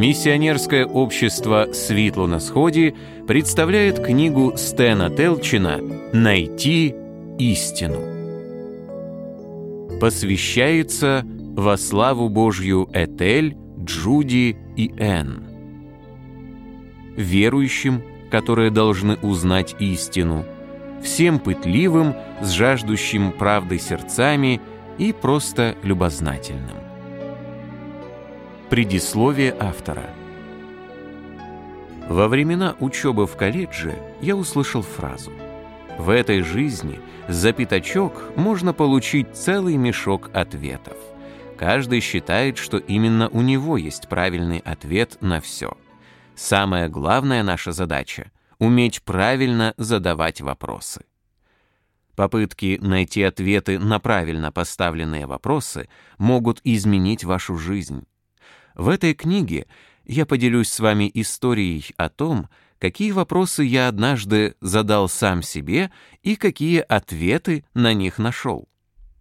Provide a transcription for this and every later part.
Миссионерское общество «Светло на сходе» представляет книгу Стэна Телчина «Найти истину». Посвящается во славу Божью Этель, Джуди и Энн. Верующим, которые должны узнать истину, всем пытливым, с жаждущим правды сердцами и просто любознательным. Предисловие автора Во времена учебы в колледже я услышал фразу «В этой жизни за пятачок можно получить целый мешок ответов. Каждый считает, что именно у него есть правильный ответ на все. Самая главная наша задача — уметь правильно задавать вопросы». Попытки найти ответы на правильно поставленные вопросы могут изменить вашу жизнь. В этой книге я поделюсь с вами историей о том, какие вопросы я однажды задал сам себе и какие ответы на них нашел.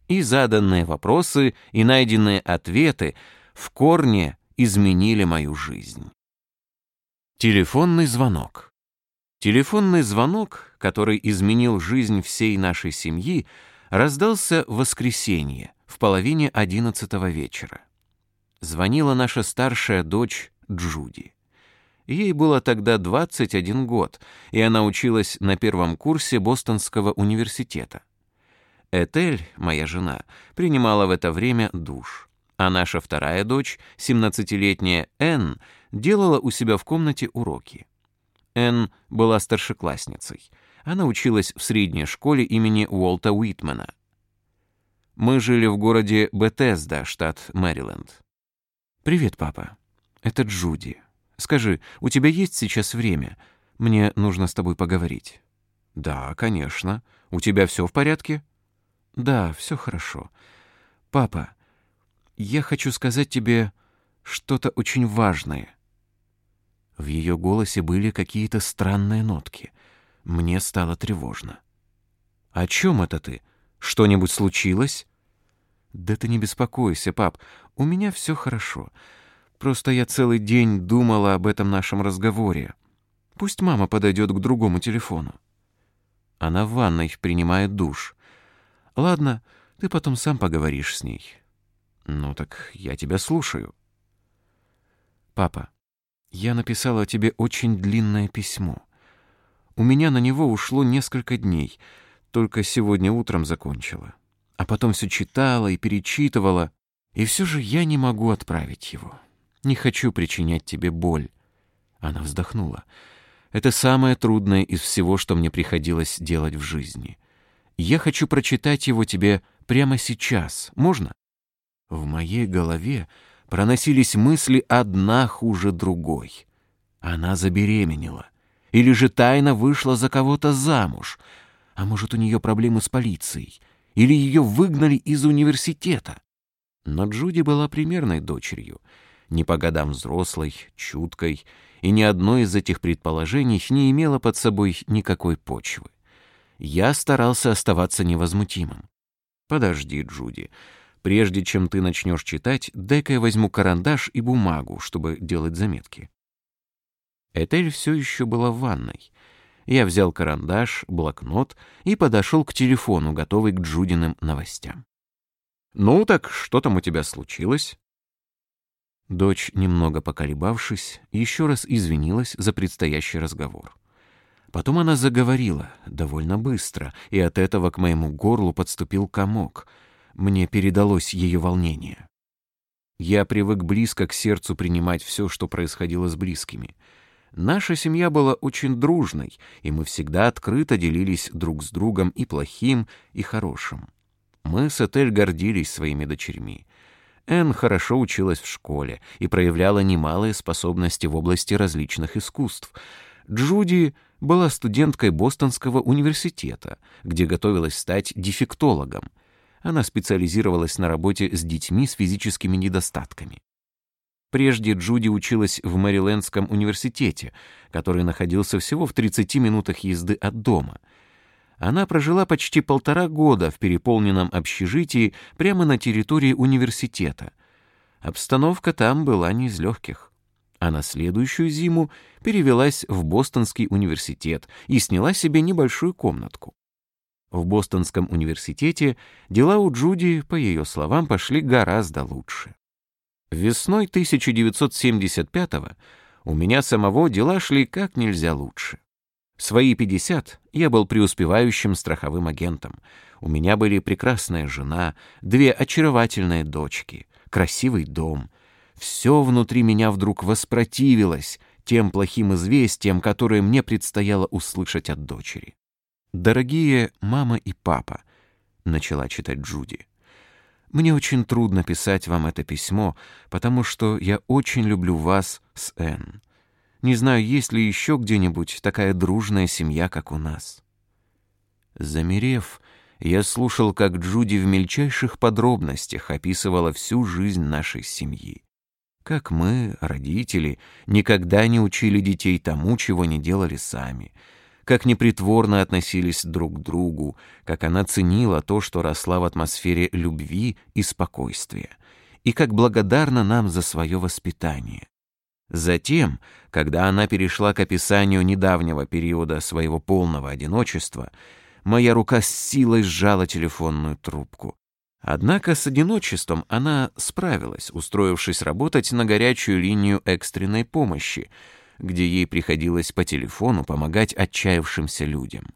И заданные вопросы, и найденные ответы в корне изменили мою жизнь. Телефонный звонок. Телефонный звонок, который изменил жизнь всей нашей семьи, раздался в воскресенье в половине одиннадцатого вечера звонила наша старшая дочь Джуди. Ей было тогда 21 год, и она училась на первом курсе Бостонского университета. Этель, моя жена, принимала в это время душ, а наша вторая дочь, 17-летняя Энн, делала у себя в комнате уроки. Энн была старшеклассницей. Она училась в средней школе имени Уолта Уитмена. Мы жили в городе Бетезда, штат Мэриленд. «Привет, папа. Это Джуди. Скажи, у тебя есть сейчас время? Мне нужно с тобой поговорить». «Да, конечно. У тебя все в порядке?» «Да, все хорошо. Папа, я хочу сказать тебе что-то очень важное». В ее голосе были какие-то странные нотки. Мне стало тревожно. «О чем это ты? Что-нибудь случилось?» «Да ты не беспокойся, пап, у меня все хорошо. Просто я целый день думала об этом нашем разговоре. Пусть мама подойдет к другому телефону». Она в ванной принимает душ. «Ладно, ты потом сам поговоришь с ней». «Ну так я тебя слушаю». «Папа, я написала тебе очень длинное письмо. У меня на него ушло несколько дней, только сегодня утром закончила а потом все читала и перечитывала, и все же я не могу отправить его. Не хочу причинять тебе боль. Она вздохнула. Это самое трудное из всего, что мне приходилось делать в жизни. Я хочу прочитать его тебе прямо сейчас. Можно? В моей голове проносились мысли одна хуже другой. Она забеременела. Или же тайно вышла за кого-то замуж. А может, у нее проблемы с полицией или ее выгнали из университета. Но Джуди была примерной дочерью, не по годам взрослой, чуткой, и ни одно из этих предположений не имело под собой никакой почвы. Я старался оставаться невозмутимым. «Подожди, Джуди. Прежде чем ты начнешь читать, дай-ка я возьму карандаш и бумагу, чтобы делать заметки». Этель все еще была в ванной — я взял карандаш, блокнот и подошел к телефону, готовый к Джудиным новостям. «Ну так что там у тебя случилось?» Дочь, немного поколебавшись, еще раз извинилась за предстоящий разговор. Потом она заговорила, довольно быстро, и от этого к моему горлу подступил комок. Мне передалось ее волнение. Я привык близко к сердцу принимать все, что происходило с близкими — Наша семья была очень дружной, и мы всегда открыто делились друг с другом и плохим, и хорошим. Мы с Этель гордились своими дочерьми. Энн хорошо училась в школе и проявляла немалые способности в области различных искусств. Джуди была студенткой Бостонского университета, где готовилась стать дефектологом. Она специализировалась на работе с детьми с физическими недостатками. Прежде Джуди училась в Мэрилендском университете, который находился всего в 30 минутах езды от дома. Она прожила почти полтора года в переполненном общежитии прямо на территории университета. Обстановка там была не из легких. а на следующую зиму перевелась в Бостонский университет и сняла себе небольшую комнатку. В Бостонском университете дела у Джуди, по ее словам, пошли гораздо лучше. Весной 1975-го у меня самого дела шли как нельзя лучше. В свои 50 я был преуспевающим страховым агентом. У меня были прекрасная жена, две очаровательные дочки, красивый дом. Все внутри меня вдруг воспротивилось тем плохим известиям, которые мне предстояло услышать от дочери. «Дорогие мама и папа», — начала читать Джуди, — «мне очень трудно писать вам это письмо, потому что я очень люблю вас с Энн. Не знаю, есть ли еще где-нибудь такая дружная семья, как у нас». Замерев, я слушал, как Джуди в мельчайших подробностях описывала всю жизнь нашей семьи. Как мы, родители, никогда не учили детей тому, чего не делали сами — как непритворно относились друг к другу, как она ценила то, что росла в атмосфере любви и спокойствия, и как благодарна нам за свое воспитание. Затем, когда она перешла к описанию недавнего периода своего полного одиночества, моя рука с силой сжала телефонную трубку. Однако с одиночеством она справилась, устроившись работать на горячую линию экстренной помощи — где ей приходилось по телефону помогать отчаявшимся людям.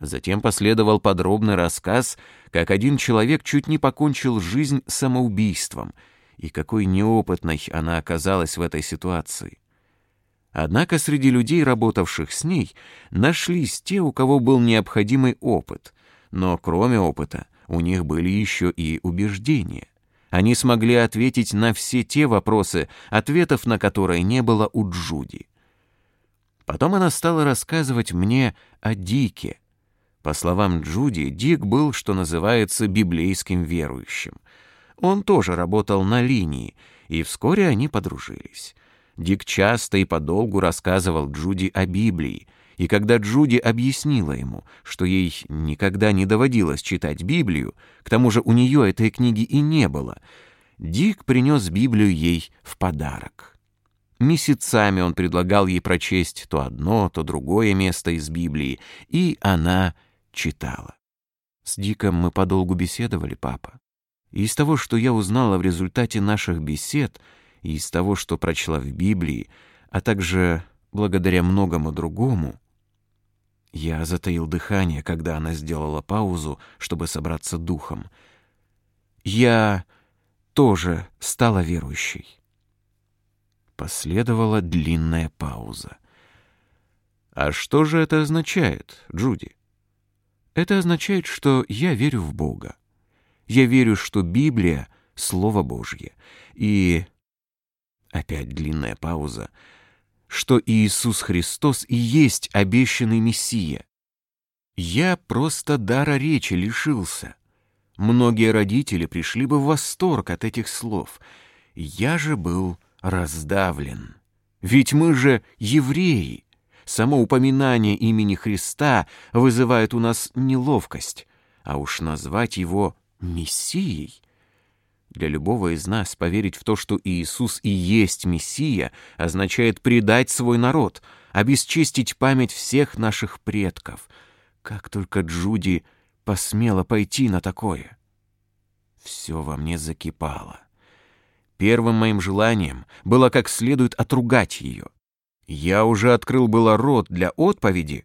Затем последовал подробный рассказ, как один человек чуть не покончил жизнь самоубийством, и какой неопытной она оказалась в этой ситуации. Однако среди людей, работавших с ней, нашлись те, у кого был необходимый опыт, но кроме опыта у них были еще и убеждения. Они смогли ответить на все те вопросы, ответов на которые не было у Джуди. Потом она стала рассказывать мне о Дике. По словам Джуди, Дик был, что называется, библейским верующим. Он тоже работал на линии, и вскоре они подружились. Дик часто и подолгу рассказывал Джуди о Библии, и когда Джуди объяснила ему, что ей никогда не доводилось читать Библию, к тому же у нее этой книги и не было, Дик принес Библию ей в подарок. Месяцами он предлагал ей прочесть то одно, то другое место из Библии, и она читала. С Диком мы подолгу беседовали, папа. И из того, что я узнала в результате наших бесед, и из того, что прочла в Библии, а также благодаря многому другому, я затаил дыхание, когда она сделала паузу, чтобы собраться духом. Я тоже стала верующей. Последовала длинная пауза. «А что же это означает, Джуди?» «Это означает, что я верю в Бога. Я верю, что Библия — Слово Божье. И...» Опять длинная пауза — что Иисус Христос и есть обещанный Мессия. Я просто дара речи лишился. Многие родители пришли бы в восторг от этих слов. Я же был раздавлен. Ведь мы же евреи. Само упоминание имени Христа вызывает у нас неловкость, а уж назвать его Мессией для любого из нас поверить в то, что Иисус и есть Мессия, означает предать свой народ, обесчестить память всех наших предков. Как только Джуди посмела пойти на такое. Все во мне закипало. Первым моим желанием было как следует отругать ее. Я уже открыл было рот для отповеди,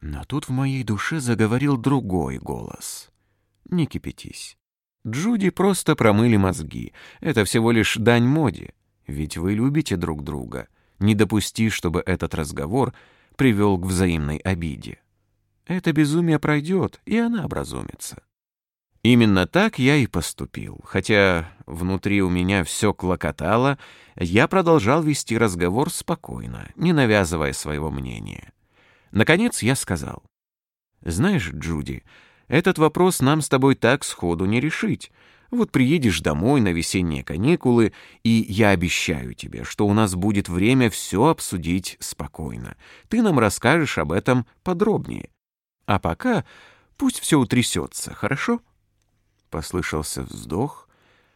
но тут в моей душе заговорил другой голос. «Не кипятись. Джуди просто промыли мозги. Это всего лишь дань моде. Ведь вы любите друг друга. Не допусти, чтобы этот разговор привел к взаимной обиде. Это безумие пройдет, и она образумится. Именно так я и поступил. Хотя внутри у меня все клокотало, я продолжал вести разговор спокойно, не навязывая своего мнения. Наконец я сказал. «Знаешь, Джуди, этот вопрос нам с тобой так сходу не решить. Вот приедешь домой на весенние каникулы, и я обещаю тебе, что у нас будет время все обсудить спокойно. Ты нам расскажешь об этом подробнее. А пока пусть все утрясется, хорошо?» Послышался вздох,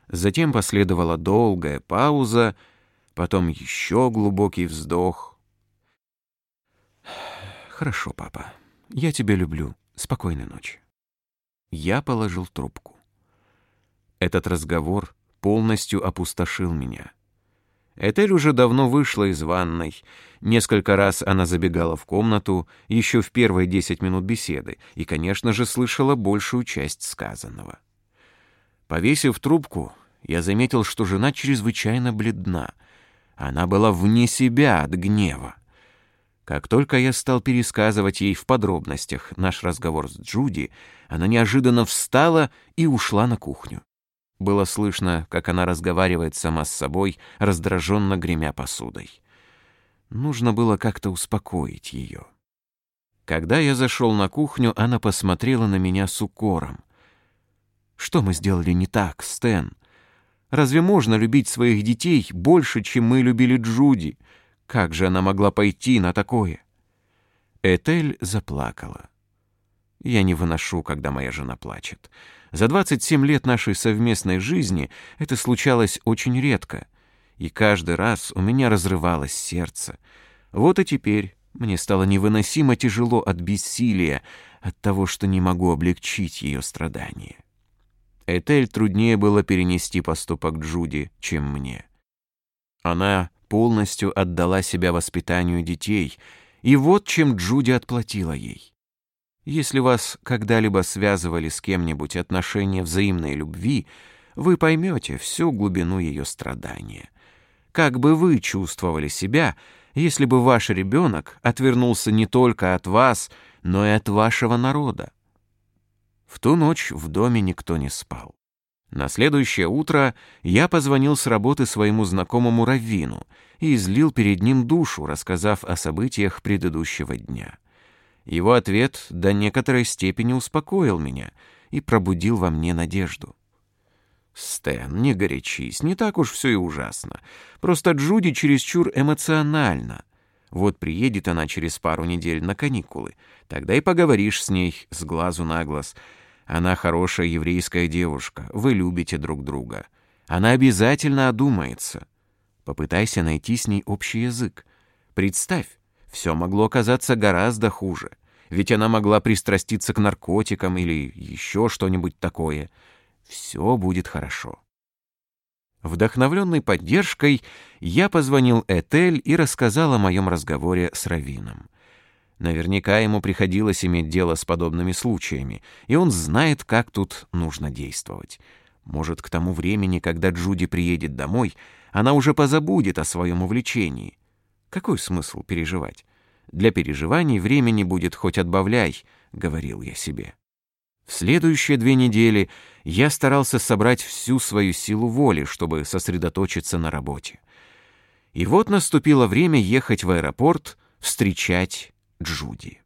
затем последовала долгая пауза, потом еще глубокий вздох. «Хорошо, папа, я тебя люблю. Спокойной ночи». Я положил трубку. Этот разговор полностью опустошил меня. Этель уже давно вышла из ванной. Несколько раз она забегала в комнату еще в первые десять минут беседы и, конечно же, слышала большую часть сказанного. Повесив трубку, я заметил, что жена чрезвычайно бледна. Она была вне себя от гнева. Как только я стал пересказывать ей в подробностях наш разговор с Джуди, она неожиданно встала и ушла на кухню. Было слышно, как она разговаривает сама с собой, раздраженно гремя посудой. Нужно было как-то успокоить ее. Когда я зашел на кухню, она посмотрела на меня с укором. «Что мы сделали не так, Стэн? Разве можно любить своих детей больше, чем мы любили Джуди? Как же она могла пойти на такое?» Этель заплакала. Я не выношу, когда моя жена плачет. За 27 лет нашей совместной жизни это случалось очень редко, и каждый раз у меня разрывалось сердце. Вот и теперь мне стало невыносимо тяжело от бессилия, от того, что не могу облегчить ее страдания. Этель труднее было перенести поступок Джуди, чем мне. Она полностью отдала себя воспитанию детей, и вот чем Джуди отплатила ей. Если вас когда-либо связывали с кем-нибудь отношения взаимной любви, вы поймете всю глубину ее страдания. Как бы вы чувствовали себя, если бы ваш ребенок отвернулся не только от вас, но и от вашего народа? В ту ночь в доме никто не спал. На следующее утро я позвонил с работы своему знакомому Раввину и излил перед ним душу, рассказав о событиях предыдущего дня. Его ответ до некоторой степени успокоил меня и пробудил во мне надежду. «Стэн, не горячись, не так уж все и ужасно. Просто Джуди чересчур эмоциональна. Вот приедет она через пару недель на каникулы, тогда и поговоришь с ней с глазу на глаз. Она хорошая еврейская девушка, вы любите друг друга. Она обязательно одумается. Попытайся найти с ней общий язык. Представь, все могло оказаться гораздо хуже. Ведь она могла пристраститься к наркотикам или еще что-нибудь такое. Все будет хорошо. Вдохновленный поддержкой, я позвонил Этель и рассказал о моем разговоре с Равином. Наверняка ему приходилось иметь дело с подобными случаями, и он знает, как тут нужно действовать. Может, к тому времени, когда Джуди приедет домой, она уже позабудет о своем увлечении. Какой смысл переживать? Для переживаний времени будет хоть отбавляй, говорил я себе. В следующие две недели я старался собрать всю свою силу воли, чтобы сосредоточиться на работе. И вот наступило время ехать в аэропорт встречать Джуди.